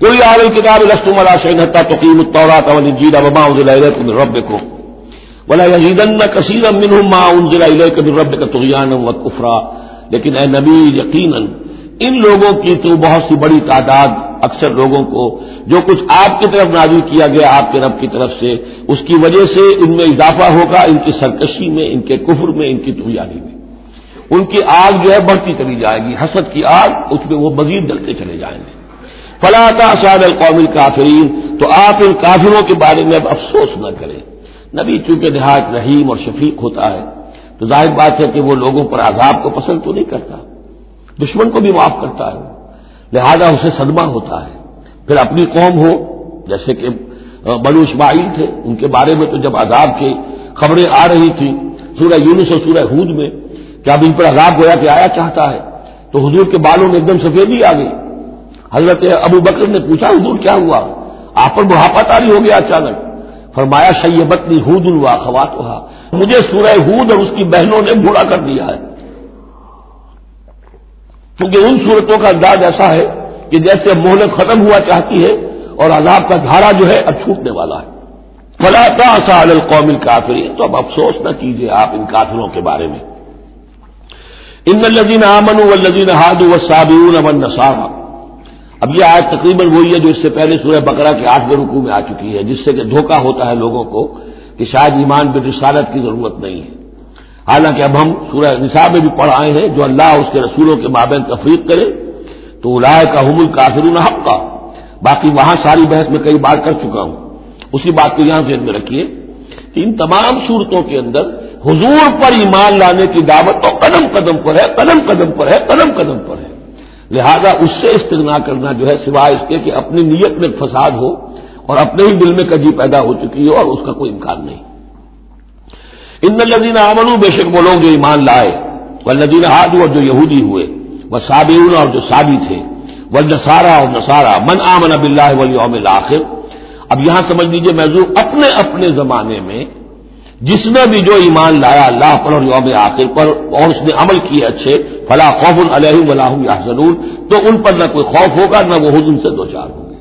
کوئی عالم کتاب رسم اللہ شہنتا توقیم الطورات والانجیل وما انزل الیکم من ربکم ولا یزیدن کثیرا منهم ما انزل الیک من ربک طغیانا وکفرا لیکن اے نبی یقینا ان لوگوں کی تو بہت سی بڑی تعداد اکثر لوگوں کو جو کچھ آپ کی طرف نازل کیا گیا آپ کے رب کی طرف سے، اس کی وجہ سے ان میں اضافہ ہوگا، ان کی سرکشی میں، ان کے کفر میں، ان کی تغیانی میں۔ ان کی آگ جو ہے بڑھتی چلی جائے گی، حسد کی آگ، اس میں وہ مزید جلتے چلے جائیں گے۔ فلاں سعد القوم کافرین تو آپ ان کافروں کے بارے میں اب افسوس نہ کریں۔ نبی چونکہ نہایت رحیم اور شفیق ہوتا ہے، تو ظاہر بات ہے کہ وہ لوگوں پر عذاب کو پسند تو نہیں کرتا، دشمن کو بھی معاف کرتا ہے۔ لہذا اسے صدمہ ہوتا ہے۔ پھر اپنی قوم ہو، جیسے کہ بلو اسماعیل تھے، ان کے بارے میں تو جب عذاب کی خبریں آ رہی تھیں سورہ یونس اور سورہ ہود میں، کہ اب ان پر عذاب گویا کہ آیا چاہتا ہے، تو حضور کے بالوں میں ایک دم سفیدی آ گئی۔ حضرت ابو بکر نے پوچھا، حضور کیا ہوا؟ آپ پر بڑھاپا تاری ہو گیا اچانک۔ فرمایا، شیبتنی ہود الوا خوات مجھے سورہ ہود اور اس کی بہنوں نے بوڑھا کر دیا ہے۔ کیونکہ ان صورتوں کا انداز ایسا ہے کہ جیسے مہلت ختم ہوا چاہتی ہے اور عذاب کا دھارا جو ہے اب چھوٹنے والا ہے۔ فلا سال القوم کافری تو اب افسوس نہ کیجیے آپ ان کافروں کے بارے میں۔ ان الزین امن و الزین ہاد و صابون امن اب یہ آج تقریباً وہی ہے جو اس سے پہلے سورہ بکرا کے آٹھویں رکوع میں آ چکی ہے، جس سے کہ دھوکہ ہوتا ہے لوگوں کو کہ شاید ایمان بے رسالت کی ضرورت نہیں ہے۔ حالانکہ اب ہم سورہ نصاب میں بھی پڑھ آئے ہیں، جو اللہ اس کے رسولوں کے مابین تفریق کرے، تو الائے کا حمل کافر حق کا باقی وہاں ساری بحث میں کئی بار کر چکا ہوں۔ اسی بات کو یہاں ذہن میں رکھیے کہ ان تمام صورتوں کے اندر حضور پر ایمان لانے کی دعوت تو قدم قدم پر ہے، قدم قدم پر ہے، قدم قدم پر ہے۔ لہذا اس سے استغنا کرنا جو ہے سوائے اس کے کہ اپنی نیت میں فساد ہو اور اپنے ہی دل میں کجی پیدا ہو چکی ہو اور اس کا کوئی امکان نہیں۔ ان لدین امن بے شک وہ لوگ جو ایمان لائے۔ وہ لدین ہاد اور جو یہودی ہوئے۔ وہ صابعین اور جو سابی تھے۔ وہ نسارا اور نسارا من آمن اب اللہ ولیوم آخر اب یہاں سمجھ لیجیے محضور اپنے اپنے زمانے میں جس نے بھی جو ایمان لایا اللہ پر اور یوم آخر پر اور اس نے عمل کیے اچھے فلاں خوف علیہ ولاح یا ضرور تو ان پر نہ کوئی خوف ہوگا، نہ وہ حضم سے دو چار ہوں گے۔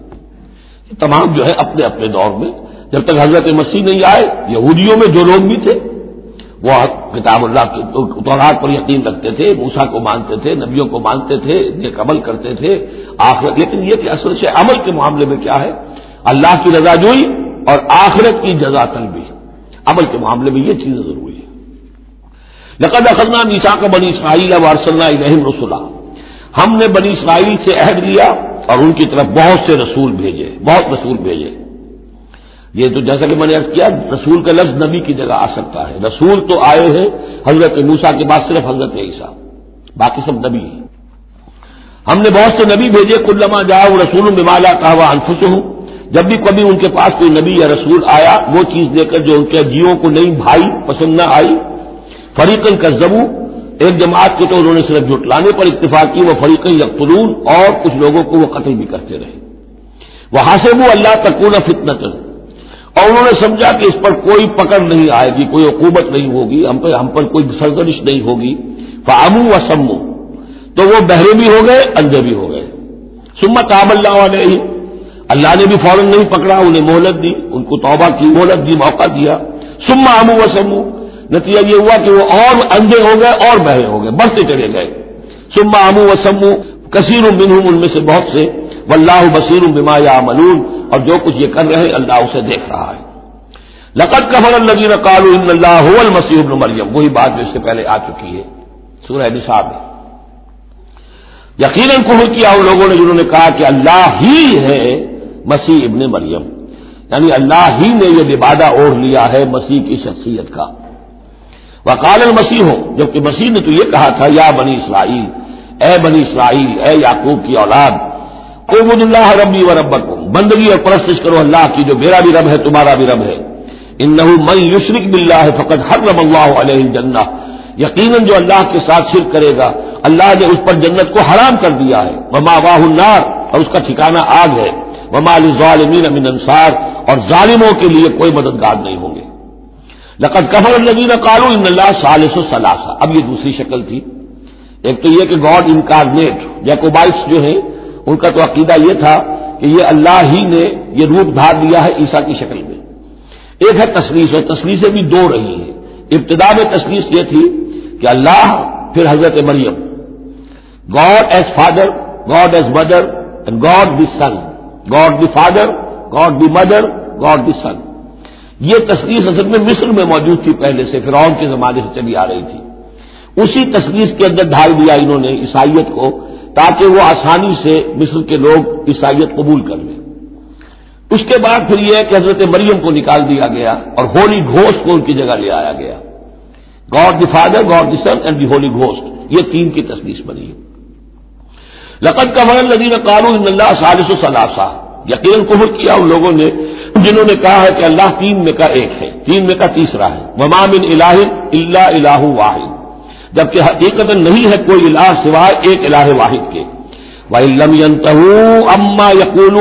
تمام جو ہے اپنے اپنے دور میں۔ جب تک حضرت مسیح نہیں آئے، یہودیوں میں جو لوگ بھی تھے، وہ کتاب اللہ کے توڑاٹ پر یقین رکھتے تھے موسا کو مانتے تھے، نبیوں کو مانتے تھے، نیک عمل کرتے تھے۔ آخرت لیکن یہ کہ اصل سے عمل کے معاملے میں کیا ہے؟ اللہ کی رضا جوئی اور آخرت کی جزا طلبی عمل کے معاملے میں یہ چیزیں ضروری لقد اخذنا میسا کا بنی اسرائیل وارسلہ الہم رسولہ ہم نے بنی اسرائیل سے عہد لیا اور ان کی طرف بہت سے رسول بھیجے، بہت رسول بھیجے۔ یہ تو جیسا کہ میں نے ارد کیا، رسول کا لفظ نبی کی جگہ آ سکتا ہے۔ رسول تو آئے ہیں حضرت موسا کے بعد صرف حضرت عیسیٰ، باقی سب نبی ہیں۔ ہم نے بہت سے نبی بھیجے کل لما جاؤ رسول بمالا کا انفس ہوں جب بھی کبھی ان کے پاس کوئی نبی یا رسول آیا، وہ چیز دے کر جو ان کے جیوں کو نہیں بھائی، پسند نہ آئی فریقن کا زبو ایک جماعت کے تو انہوں نے صرف جٹلانے پر اتفاق کی، وہ فریقن یقتلون، اور کچھ لوگوں کو وہ قتل بھی کرتے رہے۔ وہاں سے وہ اللہ تکون فتنت اور انہوں نے سمجھا کہ اس پر کوئی پکڑ نہیں آئے گی، کوئی عقوبت نہیں ہوگی، ہم پر ہم پر کوئی سرزنش نہیں ہوگی۔ فامو و سمو تو وہ بہرے بھی ہو گئے، اندھے بھی ہو گئے۔ سمت عام اللہ علیہ اللہ نے بھی فوراً نہیں پکڑا، انہیں مہلت دی، ان کو توبہ کی، مہلت دی، موقع دیا۔ سما امو و سمو نتیجہ یہ ہوا کہ وہ اور اندھے ہو گئے اور بہرے ہو گئے، بڑھتے چلے گئے۔ سما امو و سمو کثیر ان میں سے بہت سے۔ واللہ بصیر بما یا ملون اور جو کچھ یہ کر رہے اللہ اسے دیکھ رہا ہے۔ لقت کفر النبی کالو ان اللہ المسیح ابن مریم۔ وہی بات جو اس سے پہلے آ چکی ہے۔ سورہ نصاب میں۔ یقیناً کفر کیا ان لوگوں نے جنہوں نے کہا کہ اللہ ہی ہے مسیح ابن مریم۔ یعنی اللہ ہی نے یہ لبادہ اوڑھ لیا ہے مسیح کی شخصیت کا۔ وکال المسیح ہو جبکہ مسیح نے تو یہ کہا تھا، یا بنی اسرائیل، اے بنی اسرائیل، اے یعقوب کی اولاد عبد اللہ ربی و رب بندگی اور پرستش کرو اللہ کی، جو میرا بھی رب ہے، تمہارا بھی رب ہے۔ ان نہ من یشرق بلّہ ہے فقط ہر رب اللہ علیہ جنہ یقیناً جو اللہ کے ساتھ شرک کرے گا، اللہ نے اس پر جنت کو حرام کر دیا ہے۔ وما واہ النار، اور اس کا ٹھکانہ آگ ہے۔ وما ظالمین امین انصار، اور ظالموں کے لیے کوئی مددگار نہیں۔ لقد کفر النبین کالو ان اللہ سالس و سلاسا اب یہ دوسری شکل تھی. ایک تو یہ کہ گاڈ انکارنیٹ جیکوبائٹس جو ہیں، ان کا تو عقیدہ یہ تھا کہ یہ اللہ ہی نے یہ روپ دھار دیا ہے عیسیٰ کی شکل میں۔ ایک ہے تصویر اور تصویریں بھی دو رہی ہیں۔ ابتدا میں تصویر یہ تھی کہ اللہ، پھر حضرت Maryam. God is father God is mother and God the son God the father God the mother God the son یہ تصویر اصل میں مصر میں موجود تھی پہلے سے، فرعون کے زمانے سے چلی آ رہی تھی۔ اسی تصویر کے اندر ڈھال دیا انہوں نے عیسائیت کو تاکہ وہ آسانی سے مصر کے لوگ عیسائیت قبول کر لیں۔ اس کے بعد پھر یہ کہ حضرت مریم کو نکال دیا گیا اور ہولی گھوسٹ کو ان کی جگہ لے آیا گیا۔ God the father, God the son and the Holy Ghost. یہ تین کی تصویر بنی ہے۔ لقت کا مرن ندی قانون اللہ سالس و ثلاثہ۔ یقیناً کفر کیا، ان لوگوں نے جنہوں نے کہا ہے کہ اللہ تین میں کا ایک ہے، تین میں کا تیسرا ہے۔ ممام الہ اللہ الہ واحد۔ جبکہ حقیقت نہیں ہے کوئی الہ سوائے ایک الہ واحد کے۔ اما یقول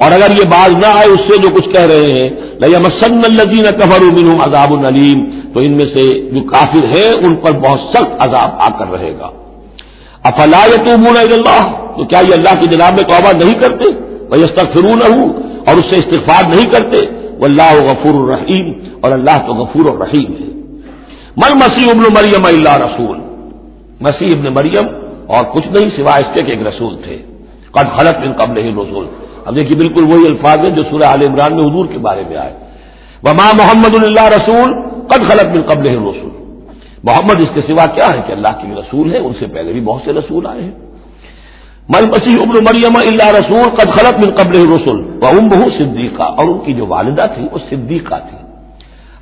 اور اگر یہ باز نہ آئے اس سے جو کچھ کہہ رہے ہیں لیا مسن الدین کفر امین عذاب العلیم تو ان میں سے جو کافر ہیں، ان پر بہت سخت عذاب آ کر رہے گا۔ افلا یتوبون اللہ تو کیا یہ اللہ کی جناب میں توبہ نہیں کرتے؟ وہ استغفرون ہوں اور اس سے استغفار نہیں کرتے وہ اللہ غفور الرحیم، اور اللہ تو غفور الرحیم ہے۔ من مسیح ابن مریم اللہ رسول؟ مسیح ابن مریم اور کچھ نہیں سوائے اس کے کہ ایک رسول تھے۔ قد خلط من قبل ہی رسول اب دیکھیے بالکل وہی الفاظ ہیں جو سورہ عال عمران میں حضور کے بارے میں آئے۔ وما محمد اللہ رسول، قد خلط من قبل ہی رسول محمد اس کے سوا کیا ہے کہ اللہ کے رسول ہے، ان سے پہلے بھی بہت سے رسول آئے ہیں۔ من مسیح ابن مریم اللہ رسول قد خلط من قبل رسول وہ ام بہو صدیقہ اور ان کی جو والدہ تھی وہ صدیقہ تھی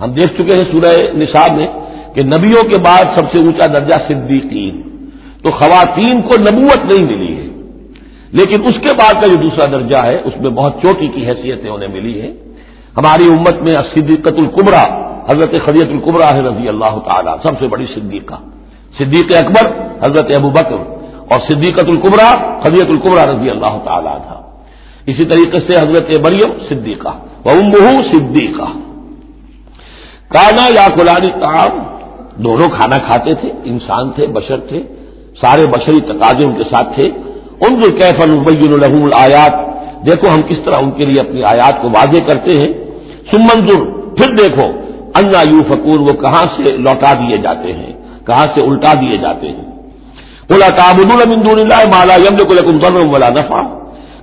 ہم دیکھ چکے ہیں سورہ نصاب میں کہ نبیوں کے بعد سب سے اونچا درجہ صدیقین۔ تو خواتین کو نبوت نہیں ملی ہے۔ لیکن اس کے بعد کا جو دوسرا درجہ ہے، اس میں بہت چوٹی کی حیثیتیں انہیں ملی ہے ہماری امت میں صدیقت القبرا حضرت خدیت القبرا ہے رضی اللہ تعالیٰ سب سے بڑی صدیقہ۔ صدیق اکبر، حضرت ابو بکر۔ اور صدیقت القبرا خدیت القبرا رضی اللہ تعالیٰ تھا اسی طریقے سے حضرت مریم صدیقہ وہ صدیقہ۔ کانا یا کلانی تعام دونوں کھانا کھاتے تھے، انسان تھے، بشر تھے، سارے بشری تقاضے ان کے ساتھ تھے۔ ان جو کیفن البین الحم الآیات۔ دیکھو ہم کس طرح ان کے لیے اپنی آیات کو واضح کرتے ہیں۔ سمنظر پھر دیکھو، انا یو فکور وہ کہاں سے لوٹا دیے جاتے ہیں، کہاں سے الٹا دیے جاتے ہیں۔ بولا تابد المدون اللہ مالا یم ضرور ولا نفع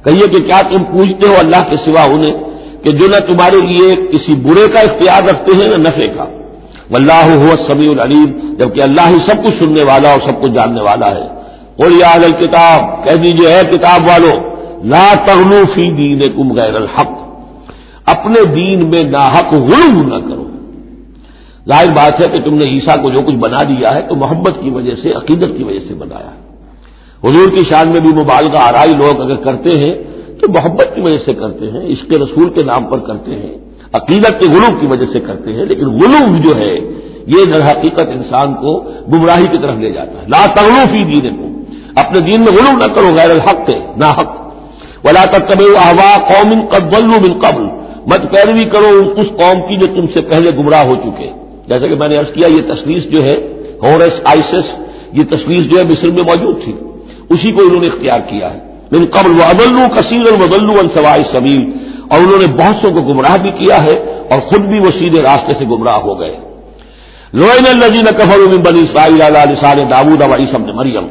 کہیے کہ کیا تم پوچھتے ہو اللہ کے سوا انہیں کہ جو نہ تمہارے لیے کسی برے کا اختیار رکھتے ہیں نہ نفے کا۔ واللہ هو السمیع العلیم جبکہ اللہ ہی سب کچھ سننے والا اور سب کچھ جاننے والا ہے۔ اور یہ کتاب کہہ دیجیے ہے کتاب والو، لا تغلو فی دین غیر الحق۔ اپنے دین میں ناحق غلو نہ کرو۔ ظاہر بات ہے کہ تم نے عیسیٰ کو جو کچھ بنا دیا ہے تو محبت کی وجہ سے، عقیدت کی وجہ سے بنایا ہے۔ حضور کی شان میں بھی مبالغہ آرائی لوگ اگر کرتے ہیں تو محبت کی وجہ سے کرتے ہیں اس کے رسول کے نام پر کرتے ہیں، عقیدت کے غلوب کی وجہ سے کرتے ہیں، لیکن غلوب جو ہے، یہ در حقیقت انسان کو گمراہی کی طرف لے جاتا ہے۔ لا تغلوف ہی دین کو اپنے دین میں غلوب نہ کرو، غیر الحق تھے نہ حق ولا تب احوا قوم قبل بن قبل۔ مت پیروی کرو اس قوم کی جو تم سے پہلے گمراہ ہو چکے۔ جیسا کہ میں نے عرض کیا، یہ تصویر جو ہے، ہورس، آئسس، یہ تصویر جو ہے مصر میں موجود تھی۔ اسی کو انہوں نے اختیار کیا ہے۔ لیکن قبل وہ کثیر الدلو سوائے سبیل اور انہوں نے بہت سو کو گمراہ بھی کیا ہے اور خود بھی وہ سیدھے راستے سے گمراہ ہو گئے۔ لوئن الزین کفر بنی اسرائیل علیہ داود سب نے مریم۔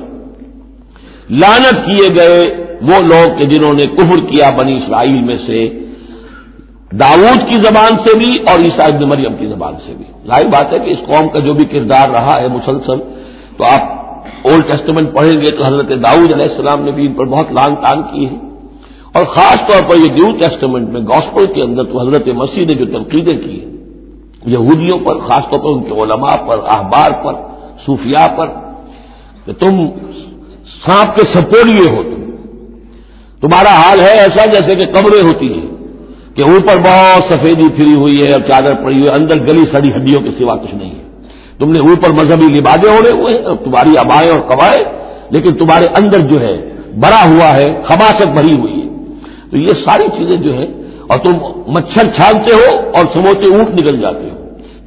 لانت کیے گئے وہ لوگ کہ جنہوں نے کفر کیا بنی اسرائیل میں سے۔ داود کی زبان سے بھی اور عیسائی ابن مریم کی زبان سے بھی۔ ظاہر بات ہے کہ اس قوم کا جو بھی کردار رہا ہے مسلسل، تو آپ اولڈ ٹیسٹمنٹ پڑھیں گے تو حضرت داؤد علیہ السلام نے بھی ان پر بہت لانگ تان کی ہے۔ اور خاص طور پر یہ نیو ٹیسٹمنٹ میں گاسپل کے اندر تو حضرت مسیح نے جو تنقیدیں کی یہودیوں پر، خاص طور پر ان کے علماء پر، احبار پر، صوفیاء پر، کہ تم سانپ کے سپولیے ہو تم۔ تمہارا حال ہے ایسا جیسے کہ قبریں ہوتی ہیں۔ کہ اوپر بہت سفیدی پھری ہوئی ہے اور چادر پڑی ہوئی ہے، اندر گلی سڑی ہڈیوں کے سوا کچھ نہیں ہے۔ تم نے اوپر مذہبی لبادے اڑے ہوئے ہیں اور تمہاری ابائیں اور قبائیں لیکن تمہارے اندر جو ہے بڑا ہوا ہے خباست بھری ہوئی ہے۔ تو یہ ساری چیزیں جو ہے، اور تم مچھر چھانتے ہو اور سموچے اونٹ نکل جاتے ہو۔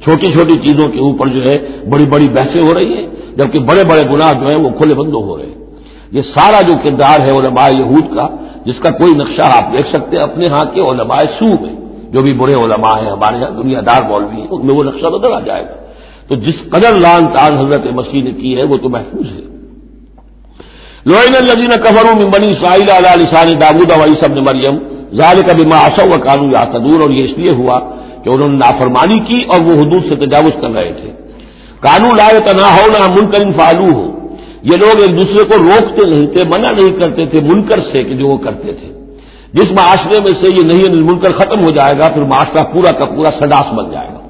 چھوٹی چھوٹی چیزوں کے اوپر جو ہے، بڑی بڑی بحثیں ہو رہی ہیں، جبکہ بڑے بڑے گناہ جو ہیں، وہ کھلے بندوں ہو رہے ہیں۔ یہ سارا جو کردار ہے، علماء یہود کا جس کا کوئی نقشہ آپ دیکھ سکتے ہیں، اپنے ہاں کے علماء سو میں جو بھی برے علماء ہیں، ہمارے یہاں دنیا دار مولوی ہیں، ان میں وہ نقشہ نظر آ جائے گا۔ تو جس قدر لان تان حضرت مسیح نے کی ہے، وہ تو محفوظ ہے۔ لوئن الزین قبر میں بنی اسرائیل علیہ لسان داود علی سب نے مریم ظال کا بھی معاشو و قانون یا تدور اور یہ اس لیے ہوا کہ انہوں نے نافرمانی کی اور وہ حدود سے تجاوز کر رہے تھے۔ قانون لائے تنا ہو نہ منکر فالو ہو یہ لوگ ایک دوسرے کو روکتے نہیں تھے، منع نہیں کرتے تھے، منکر سے کہ جو وہ کرتے تھے۔ جس معاشرے میں سے یہ نہیں منکر ختم ہو جائے گا، پھر معاشرہ پورا کا پورا سڈاس بن جائے گا۔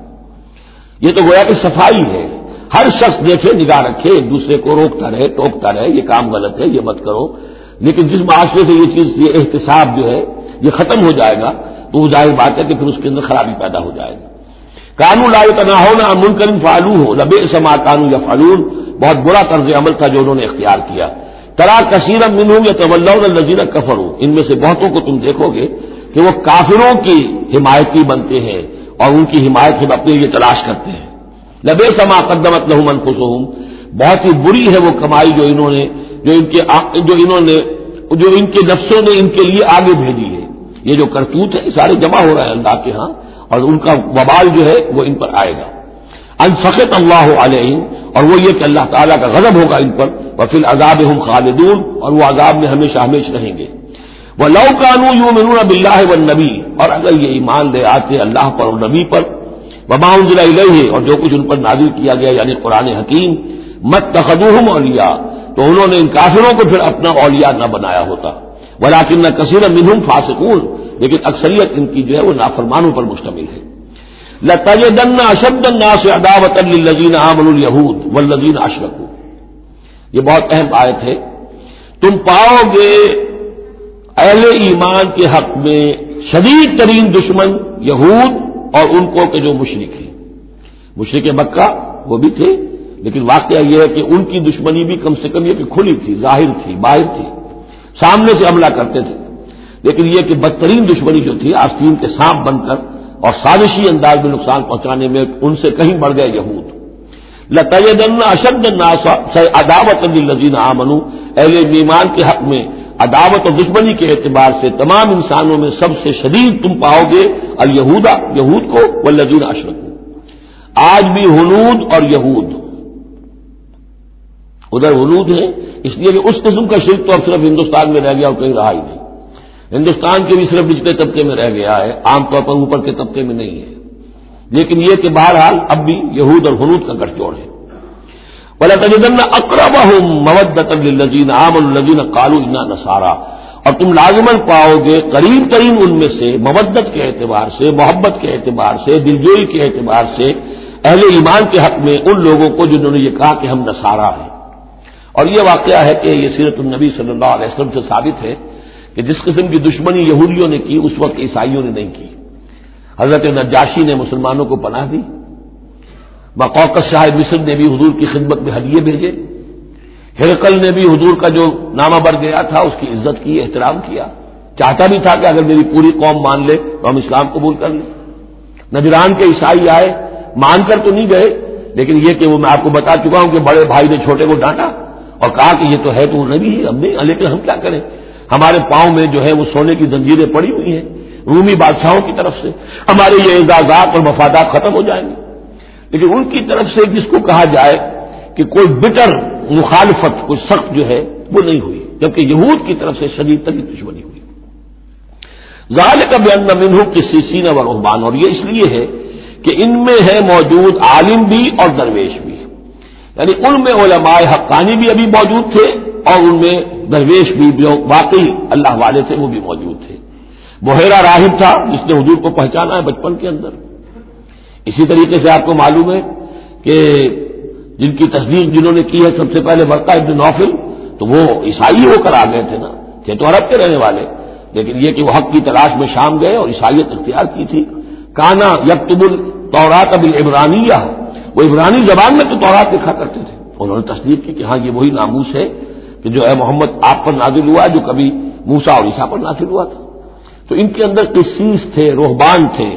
یہ تو گویا کہ صفائی ہے۔ ہر شخص دیکھے، نگاہ رکھے، ایک دوسرے کو روکتا رہے، ٹوکتا رہے، یہ کام غلط ہے، یہ مت کرو۔ لیکن جس معاشرے سے یہ چیز، یہ احتساب جو ہے، یہ ختم ہو جائے گا، تو وہ ظاہر بات ہے کہ پھر اس کے اندر خرابی پیدا ہو جائے گی۔ قانون لائے تنا ہونا منکرم فالو ہو لبے سما قانون یا فالون بہت برا طرز عمل تھا جو انہوں نے اختیار کیا۔ ترا کثیر من یا طلّہ نذیر کفر ہوں ان میں سے بہتوں کو تم دیکھو گے کہ وہ کافروں کی حمایتی بنتے ہیں اور ان کی حمایت سے اپنے لیے تلاش کرتے ہیں۔ لبے سما قدمت لہم انفسہم۔ بہت ہی بری ہے وہ کمائی جو انہوں نے جو ان کے جو انہوں نے جو ان کے نفسوں نے ان کے لیے آگے بھیجی ہے۔ یہ جو کرتوت ہے سارے جمع ہو رہے ہیں اللہ کے ہاں۔ اور ان کا وبال جو ہے وہ ان پر آئے گا۔ انفقت اللہ علیہ اور وہ یہ کہ اللہ تعالیٰ کا غضب ہوگا ان پر اور پھر عذاب ہم خالدون، اور وہ عذاب میں ہمیشہ ہمیشہ رہیں گے۔ وہ لو قانو یوں منون اب و نبی اور اگر یہ ایمان لے آتے اللہ پر اور نبی پر وبا ضلع ہے اور جو کچھ ان پر نازل کیا گیا یعنی قرآن حکیم مت تخدوہم اولیاء تو انہوں نے ان کافروں کو پھر اپنا اولیاء نہ بنایا ہوتا۔ ولاکن نہ کثیر منہم فاسقون، لیکن اکثریت ان کی جو ہے وہ نافرمانوں پر مشتمل ہے۔ لتجدن اشد الناس عداوت للذین آمنوا اليهود والذین اشرکوا یہ بہت اہم آیت ہے۔ تم پاؤ گے اہل ایمان کے حق میں شدید ترین دشمن یہود اور ان کو کہ جو مشرق ہیں۔ مشرق مکہ وہ بھی تھے، لیکن واقعہ یہ ہے کہ ان کی دشمنی بھی کم سے کم یہ کہ کھلی تھی، ظاہر تھی، باہر تھی۔ سامنے سے حملہ کرتے تھے۔ لیکن یہ کہ بدترین دشمنی جو تھی، آستین کے سانپ بن کر اور سازشی انداز میں نقصان پہنچانے میں ان سے کہیں بڑھ گئے یہود۔ لطن اشد عداوت الزین آمن اہل ایمان کے حق میں عداوت اور دشمنی کے اعتبار سے تمام انسانوں میں سب سے شدید تم پاؤ گے الہودا یہود کو و لذین کو آج بھی ہنود اور یہود۔ ادھر ہنود ہے اس لیے کہ اس قسم کا شرک تو اب صرف ہندوستان میں رہ گیا اور کہیں رہا ہی نہیں۔ ہندوستان کے بھی صرف نچلے طبقے میں رہ گیا ہے، عام طور پر اوپر کے طبقے میں نہیں ہے۔ لیکن یہ کہ بہرحال اب بھی یہود اور ہنود کا گٹجوڑ ہے۔ بلا تجدن اقرب ہوں مودت الزین عام الزین کالوجنا نسارا اور تم لازمن پاؤ گے قریب ترین ان میں سے مودت کے اعتبار سے، محبت کے اعتبار سے، دلجوئی کے اعتبار سے اہل ایمان کے حق میں ان لوگوں کو جنہوں نے یہ کہا کہ ہم نسارا ہیں۔ اور یہ واقعہ ہے کہ یہ سیرت النبی صلی اللہ علیہ وسلم سے ثابت ہے کہ جس قسم کی دشمنی یہودیوں نے کی، اس وقت عیسائیوں نے نہیں کی۔ حضرت نجاشی نے مسلمانوں کو پناہ دی۔ بقوقت شاہ مصر نے بھی حضور کی خدمت میں ہدیے بھیجے۔ ہرکل نے بھی حضور کا جو نامہ بر گیا تھا، اس کی عزت کی، احترام کیا۔ چاہتا بھی تھا کہ اگر میری پوری قوم مان لے تو ہم اسلام قبول کر لیں۔ نجران کے عیسائی آئے، مان کر تو نہیں گئے، لیکن یہ کہ وہ میں آپ کو بتا چکا ہوں کہ بڑے بھائی نے چھوٹے کو ڈانٹا اور کہا کہ یہ تو ہے، تو وہ نبی ہی، ہم نہیں، لیکن ہم کیا کریں؟ ہمارے پاؤں میں جو ہے وہ سونے کی زنجیریں پڑی ہوئی ہیں، رومی بادشاہوں کی طرف سے۔ ہمارے یہ اعزازات اور مفادات ختم ہو جائیں گے۔ لیکن ان کی طرف سے جس کو کہا جائے کہ کوئی بٹر مخالفت، کوئی سخت جو ہے وہ نہیں ہوئی، جبکہ یہود کی طرف سے شدید ترین دشمنی ہوئی۔ ظاہر کا بیان نمین ہوں کہ سیسین و رحمان اور یہ اس لیے ہے کہ ان میں ہے موجود عالم بھی اور درویش بھی۔ یعنی ان میں علماء حقانی بھی ابھی موجود تھے اور ان میں درویش بھی جو واقعی اللہ والے تھے، وہ بھی موجود تھے۔ بحیرہ راہب تھا، جس نے حضور کو پہچانا ہے بچپن کے اندر۔ اسی طریقے سے آپ کو معلوم ہے کہ جن کی تصدیق جنہوں نے کی ہے سب سے پہلے برقع ابن نوفل، تو وہ عیسائی ہو کر آ گئے تھے نا۔ تھے تو عرب کے رہنے والے، لیکن یہ کہ وہ حق کی تلاش میں شام گئے اور عیسائیت اختیار کی تھی۔ کانا یکتب الطورات اب عبرانیہ وہ عبرانی زبان میں تو تورات لکھا کرتے تھے۔ انہوں نے تصدیق کی کہ ہاں یہ وہی ناموس ہے کہ جو ہے محمد آپ پر نازل ہوا جو کبھی موسا اور عیسا پر نازل ہوا تھا۔ تو ان کے اندر قصیص تھے، روحبان تھے۔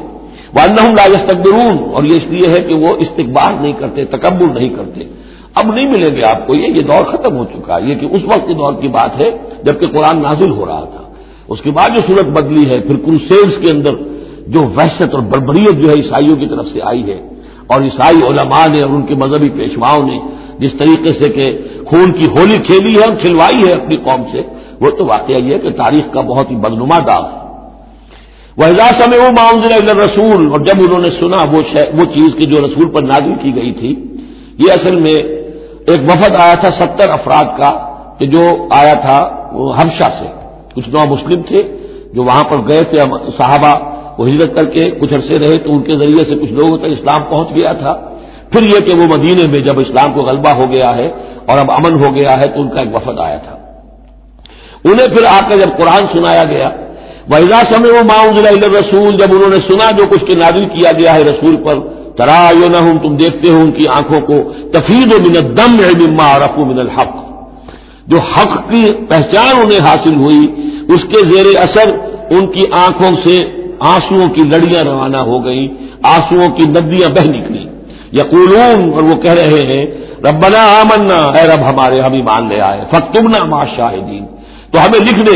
والم لاجسترون اور یہ اس لیے ہے کہ وہ استقبال نہیں کرتے، تکبر نہیں کرتے۔ اب نہیں ملیں گے آپ کو، یہ یہ دور ختم ہو چکا ہے۔ یہ کہ اس وقت کے دور کی بات ہے جبکہ قرآن نازل ہو رہا تھا۔ اس کے بعد جو صورت بدلی ہے، پھر کروسیڈس کے اندر جو وحشت اور بربریت جو ہے عیسائیوں کی طرف سے آئی ہے۔ اور عیسائی علماء نے اور ان کے مذہبی پیشواؤں نے جس طریقے سے کہ خون کی ہولی کھیلی ہے اور کھلوائی ہے اپنی قوم سے، وہ تو واقعہ یہ ہے کہ تاریخ کا بہت ہی بدنما داغ ہے۔ وہ میں وہ معاون رسول اور جب انہوں نے سنا وہ وہ چیز کہ جو رسول پر نازل کی گئی تھی، یہ اصل میں ایک وفد آیا تھا ستر افراد کا کہ جو آیا تھا وہ ہمشا سے۔ کچھ نو مسلم تھے جو وہاں پر گئے تھے، صحابہ وہ ہجرت کر کے کچھ عرصے رہے تو ان کے ذریعے سے کچھ لوگوں تک اسلام پہنچ گیا تھا۔ پھر یہ کہ وہ مدینے میں جب اسلام کو غلبہ ہو گیا ہے اور اب امن ہو گیا ہے تو ان کا ایک وفد آیا تھا۔ انہیں پھر آ کر جب قرآن سنایا گیا وحضا سمے وہ معاون رسول جب انہوں نے سنا جو کچھ کے نازل کیا گیا ہے رسول پر ترا یو نہ ہوں تم دیکھتے ہو ان کی آنکھوں کو تفید و من دم مما رفو من الحق۔ جو حق کی پہچان انہیں حاصل ہوئی، اس کے زیر اثر ان کی آنکھوں سے آنسو کی لڑیاں روانہ ہو گئیں آنسو کی ندیاں بہ نکلی یقولون اور وہ کہہ رہے ہیں، ربنا آمنا. اے رب ہمارے، ہم ایمان لے آئے۔ فتمنا ما شاہدین تو ہمیں لکھ دے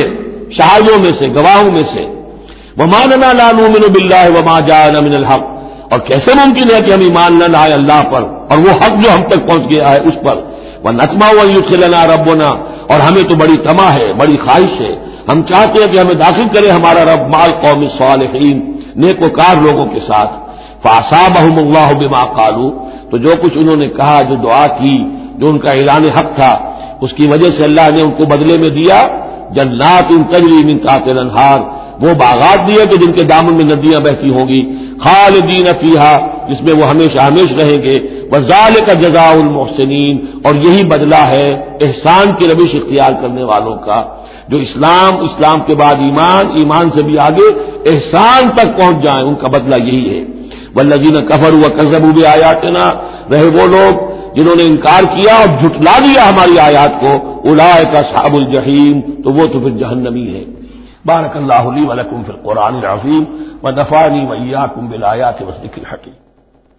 شاہدوں میں سے، گواہوں میں سے۔ وہ ماننا لالو من بلّہ وما جانا من الحق۔ اور کیسے ممکن ہے کہ ہم ایمان نہ لائے اللہ پر؟ اور وہ حق جو ہم تک پہنچ گیا ہے اس پر۔ وہ نتما ہوا یو کھلنا ربنا۔ اور ہمیں تو بڑی تما ہے، بڑی خواہش ہے۔ ہم چاہتے ہیں کہ ہمیں داخل کرے ہمارا رب مال قومی صالحین نیک و کار لوگوں کے ساتھ۔ فاسا بہم اللہ بما کالو تو جو کچھ انہوں نے کہا، جو دعا کی، جو ان کا اعلان حق تھا، اس کی وجہ سے اللہ نے ان کو بدلے میں دیا۔ جنات ان تجری من قاتل انہار وہ باغات دیے کہ جن کے دامن میں ندیاں بہتی ہوں گی۔ خالدین فیحا جس میں وہ ہمیشہ ہمیش رہیں گے۔ وزال کا جزا المحسنین اور یہی بدلہ ہے احسان کی روش اختیار کرنے والوں کا۔ جو اسلام اسلام کے بعد ایمان ایمان سے بھی آگے احسان تک پہنچ جائیں، ان کا بدلہ یہی ہے۔ ولزین کفر ہوا کزب بھی آیات نا رہے وہ لوگ جنہوں نے انکار کیا اور جھٹلا دیا ہماری آیات کو۔ الا کا صاب الجحیم۔ تو وہ تو پھر جہنمی ہے بارک اللہ علی ولکم فی القرآن العظیم۔ و دفاع ویا کم بلایات وسیق الحکیم۔